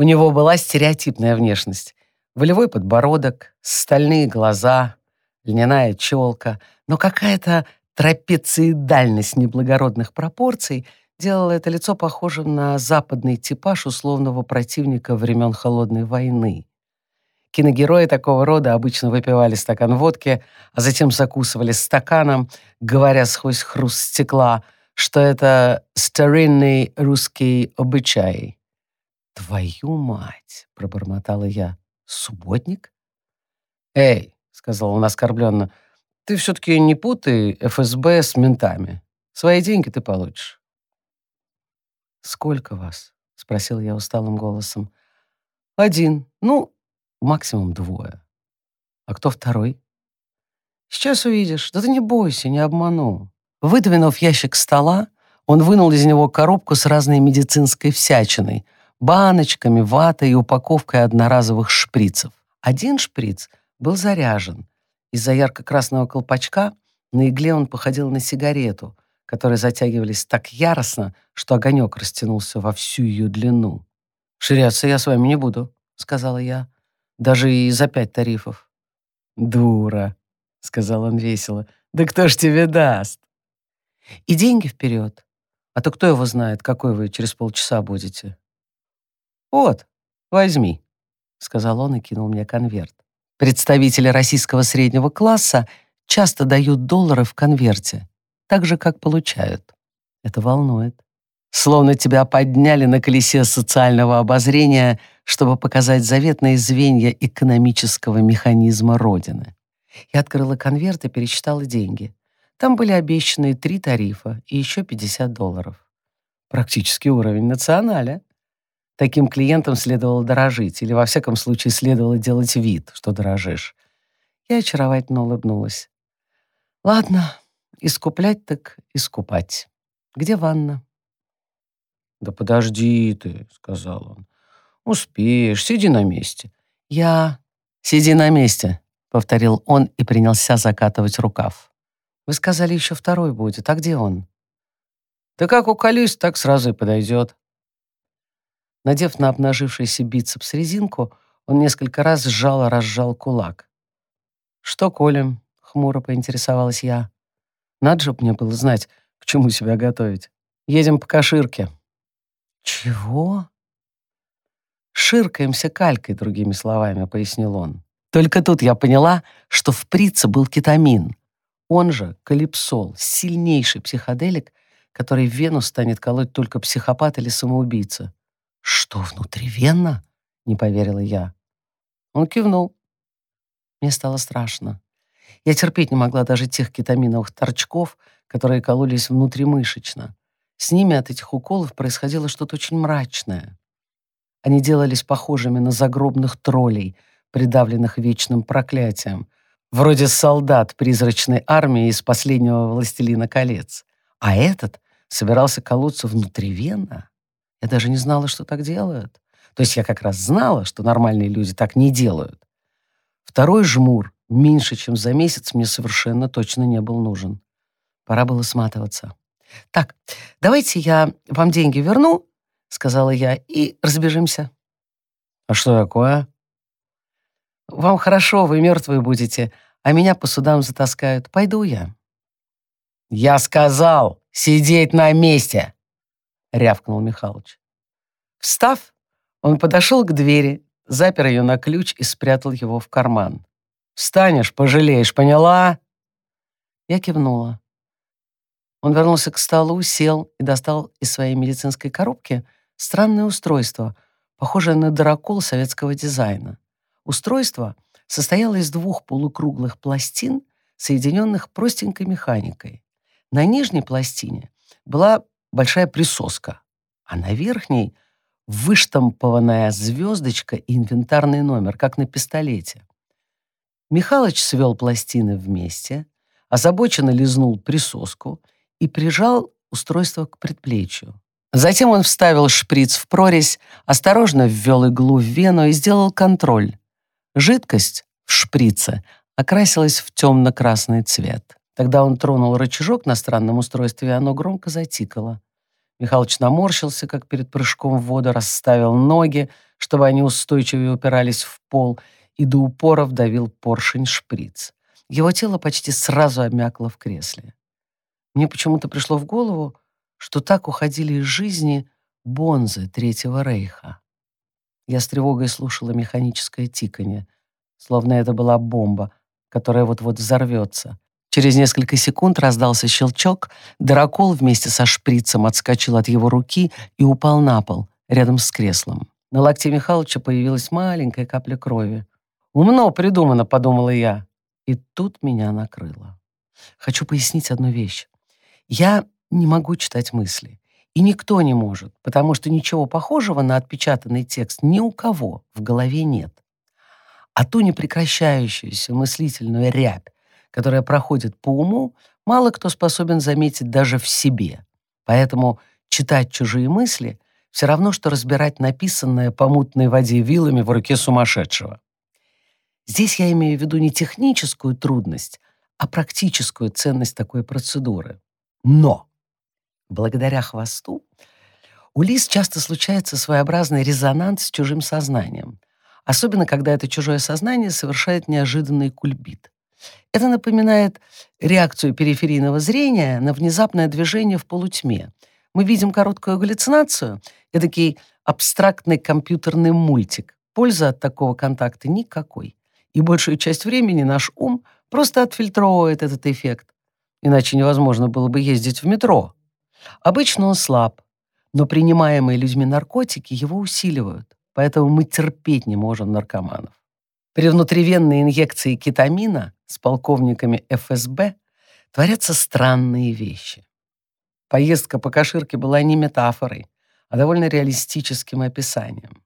У него была стереотипная внешность. Волевой подбородок, стальные глаза, льняная челка, но какая-то трапециидальность неблагородных пропорций делала это лицо похожим на западный типаж условного противника времен Холодной войны. Киногерои такого рода обычно выпивали стакан водки, а затем закусывали стаканом, говоря сквозь хруст стекла, что это старинный русский обычай. «Твою мать!» — пробормотала я. «Субботник?» «Эй!» — сказал он оскорбленно. «Ты все-таки не путай ФСБ с ментами. Свои деньги ты получишь». «Сколько вас?» — спросил я усталым голосом. «Один. Ну, максимум двое. А кто второй? Сейчас увидишь. Да ты не бойся, не обману. Выдвинув ящик стола, он вынул из него коробку с разной медицинской всячиной, баночками, ватой и упаковкой одноразовых шприцев. Один шприц был заряжен. Из-за ярко-красного колпачка на игле он походил на сигарету, которые затягивались так яростно, что огонек растянулся во всю ее длину. «Ширяться я с вами не буду», — сказала я даже и за пять тарифов. «Дура», — сказал он весело, — «да кто ж тебе даст?» «И деньги вперед, а то кто его знает, какой вы через полчаса будете?» «Вот, возьми», — сказал он и кинул мне конверт. Представители российского среднего класса часто дают доллары в конверте, так же, как получают. Это волнует. Словно тебя подняли на колесе социального обозрения, чтобы показать заветные звенья экономического механизма Родины. Я открыла конверт и пересчитала деньги. Там были обещанные три тарифа и еще 50 долларов. Практически уровень националя. Таким клиентам следовало дорожить, или, во всяком случае, следовало делать вид, что дорожишь. Я очаровательно улыбнулась. «Ладно, искуплять так искупать. Где ванна?» «Да подожди ты», — сказал он. «Успеешь, сиди на месте». «Я...» «Сиди на месте», — повторил он и принялся закатывать рукав. «Вы сказали, еще второй будет. А где он?» «Да как уколюсь, так сразу и подойдет». Надев на обнажившийся бицепс резинку, он несколько раз сжал-разжал кулак. «Что колем?» — хмуро поинтересовалась я. «Надо же мне было знать, к чему себя готовить. Едем по Каширке». «Чего?» «Ширкаемся калькой, другими словами», — пояснил он. Только тут я поняла, что в прице был кетамин. Он же калипсол, сильнейший психоделик, который в вену станет колоть только психопат или самоубийца. «Что, внутривенно?» — не поверила я. Он кивнул. Мне стало страшно. Я терпеть не могла даже тех кетаминовых торчков, которые кололись внутримышечно. С ними от этих уколов происходило что-то очень мрачное. Они делались похожими на загробных троллей, придавленных вечным проклятием, вроде солдат призрачной армии из последнего «Властелина колец». А этот собирался колоться внутривенно. Я даже не знала, что так делают. То есть я как раз знала, что нормальные люди так не делают. Второй жмур меньше, чем за месяц, мне совершенно точно не был нужен. Пора было сматываться. «Так, давайте я вам деньги верну», — сказала я, — «и разбежимся». «А что такое?» «Вам хорошо, вы мертвые будете, а меня по судам затаскают. Пойду я». «Я сказал сидеть на месте!» — рявкнул Михалыч. Встав, он подошел к двери, запер ее на ключ и спрятал его в карман. «Встанешь, пожалеешь, поняла?» Я кивнула. Он вернулся к столу, сел и достал из своей медицинской коробки странное устройство, похожее на дырокол советского дизайна. Устройство состояло из двух полукруглых пластин, соединенных простенькой механикой. На нижней пластине была большая присоска, а на верхней — выштампованная звездочка и инвентарный номер, как на пистолете. Михалыч свел пластины вместе, озабоченно лизнул присоску и прижал устройство к предплечью. Затем он вставил шприц в прорезь, осторожно ввел иглу в вену и сделал контроль. Жидкость в шприце окрасилась в темно-красный цвет. Тогда он тронул рычажок на странном устройстве, и оно громко затикало. Михалыч наморщился, как перед прыжком в воду, расставил ноги, чтобы они устойчивее упирались в пол, и до упора вдавил поршень-шприц. Его тело почти сразу обмякло в кресле. Мне почему-то пришло в голову, что так уходили из жизни бонзы Третьего Рейха. Я с тревогой слушала механическое тиканье, словно это была бомба, которая вот-вот взорвется. Через несколько секунд раздался щелчок, дракол вместе со шприцем отскочил от его руки и упал на пол, рядом с креслом. На локте Михалыча появилась маленькая капля крови. «Умно придумано», — подумала я. И тут меня накрыло. Хочу пояснить одну вещь. Я не могу читать мысли. И никто не может, потому что ничего похожего на отпечатанный текст ни у кого в голове нет. А ту непрекращающуюся мыслительную рябь, которая проходит по уму, мало кто способен заметить даже в себе. Поэтому читать чужие мысли все равно, что разбирать написанное по мутной воде вилами в руке сумасшедшего. Здесь я имею в виду не техническую трудность, а практическую ценность такой процедуры. Но благодаря хвосту у лис часто случается своеобразный резонанс с чужим сознанием, особенно когда это чужое сознание совершает неожиданный кульбит. Это напоминает реакцию периферийного зрения на внезапное движение в полутьме. Мы видим короткую галлюцинацию, эдакий абстрактный компьютерный мультик. Пользы от такого контакта никакой. И большую часть времени наш ум просто отфильтровывает этот эффект. Иначе невозможно было бы ездить в метро. Обычно он слаб, но принимаемые людьми наркотики его усиливают, поэтому мы терпеть не можем наркоманов. При внутривенной инъекции кетамина с полковниками ФСБ творятся странные вещи. Поездка по Каширке была не метафорой, а довольно реалистическим описанием.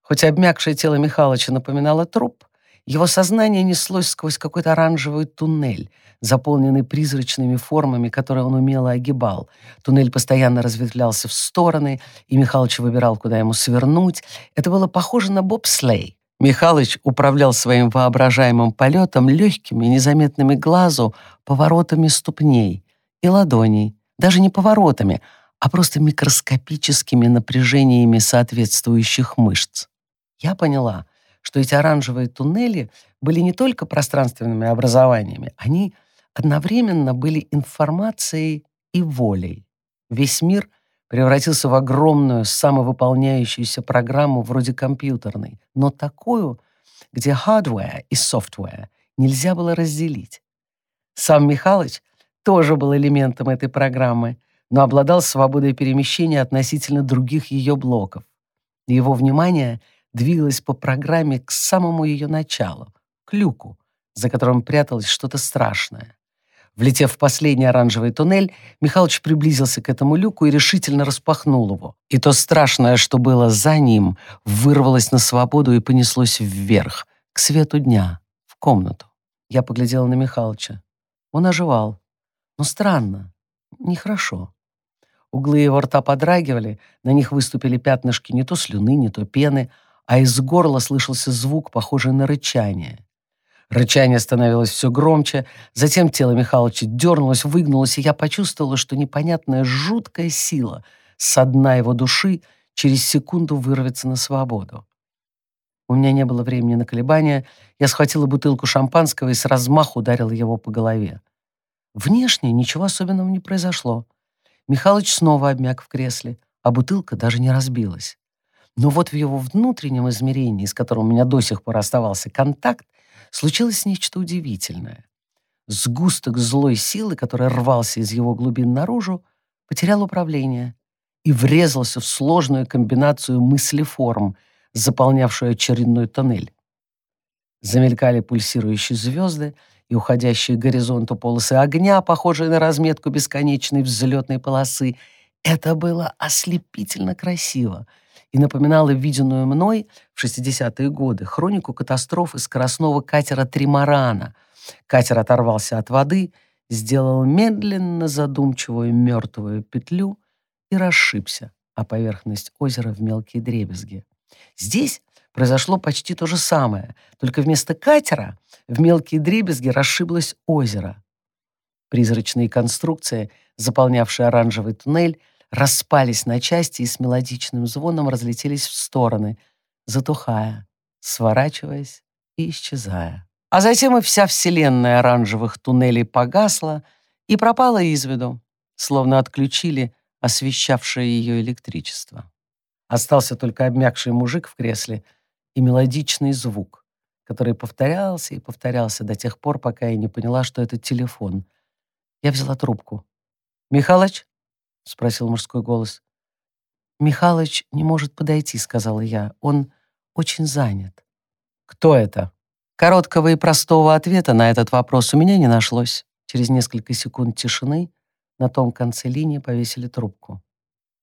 Хоть обмякшее тело Михалыча напоминало труп, его сознание неслось сквозь какой-то оранжевый туннель, заполненный призрачными формами, которые он умело огибал. Туннель постоянно разветвлялся в стороны, и Михалыч выбирал, куда ему свернуть. Это было похоже на бобслей. Михалыч управлял своим воображаемым полетом легкими, незаметными глазу поворотами ступней и ладоней. Даже не поворотами, а просто микроскопическими напряжениями соответствующих мышц. Я поняла, что эти оранжевые туннели были не только пространственными образованиями, они одновременно были информацией и волей. Весь мир превратился в огромную самовыполняющуюся программу вроде компьютерной, но такую, где hardware и software нельзя было разделить. Сам Михалыч тоже был элементом этой программы, но обладал свободой перемещения относительно других ее блоков. Его внимание — двигалась по программе к самому ее началу, к люку, за которым пряталось что-то страшное. Влетев в последний оранжевый туннель, Михалыч приблизился к этому люку и решительно распахнул его. И то страшное, что было за ним, вырвалось на свободу и понеслось вверх, к свету дня, в комнату. Я поглядела на Михалыча. Он оживал. Но странно, нехорошо. Углы его рта подрагивали, на них выступили пятнышки не то слюны, не то пены, а из горла слышался звук, похожий на рычание. Рычание становилось все громче, затем тело Михалыча дернулось, выгнулось, и я почувствовала, что непонятная жуткая сила со дна его души через секунду вырвется на свободу. У меня не было времени на колебания, я схватила бутылку шампанского и с размаху ударила его по голове. Внешне ничего особенного не произошло. Михалыч снова обмяк в кресле, а бутылка даже не разбилась. Но вот в его внутреннем измерении, с которым у меня до сих пор оставался контакт, случилось нечто удивительное. Сгусток злой силы, который рвался из его глубин наружу, потерял управление и врезался в сложную комбинацию мыслеформ, заполнявшую очередной тоннель. Замелькали пульсирующие звезды и уходящие к горизонту полосы огня, похожие на разметку бесконечной взлетной полосы. Это было ослепительно красиво — и напоминала виденную мной в 60-е годы хронику катастрофы скоростного катера «Тримарана». Катер оторвался от воды, сделал медленно задумчивую мертвую петлю и расшибся о поверхность озера в мелкие дребезги. Здесь произошло почти то же самое, только вместо катера в мелкие дребезги расшиблось озеро. Призрачные конструкции, заполнявшие оранжевый туннель, распались на части и с мелодичным звоном разлетелись в стороны, затухая, сворачиваясь и исчезая. А затем и вся вселенная оранжевых туннелей погасла и пропала из виду, словно отключили освещавшее ее электричество. Остался только обмякший мужик в кресле и мелодичный звук, который повторялся и повторялся до тех пор, пока я не поняла, что это телефон. Я взяла трубку. «Михалыч?» — спросил мужской голос. «Михалыч не может подойти», — сказала я. «Он очень занят». «Кто это?» Короткого и простого ответа на этот вопрос у меня не нашлось. Через несколько секунд тишины на том конце линии повесили трубку.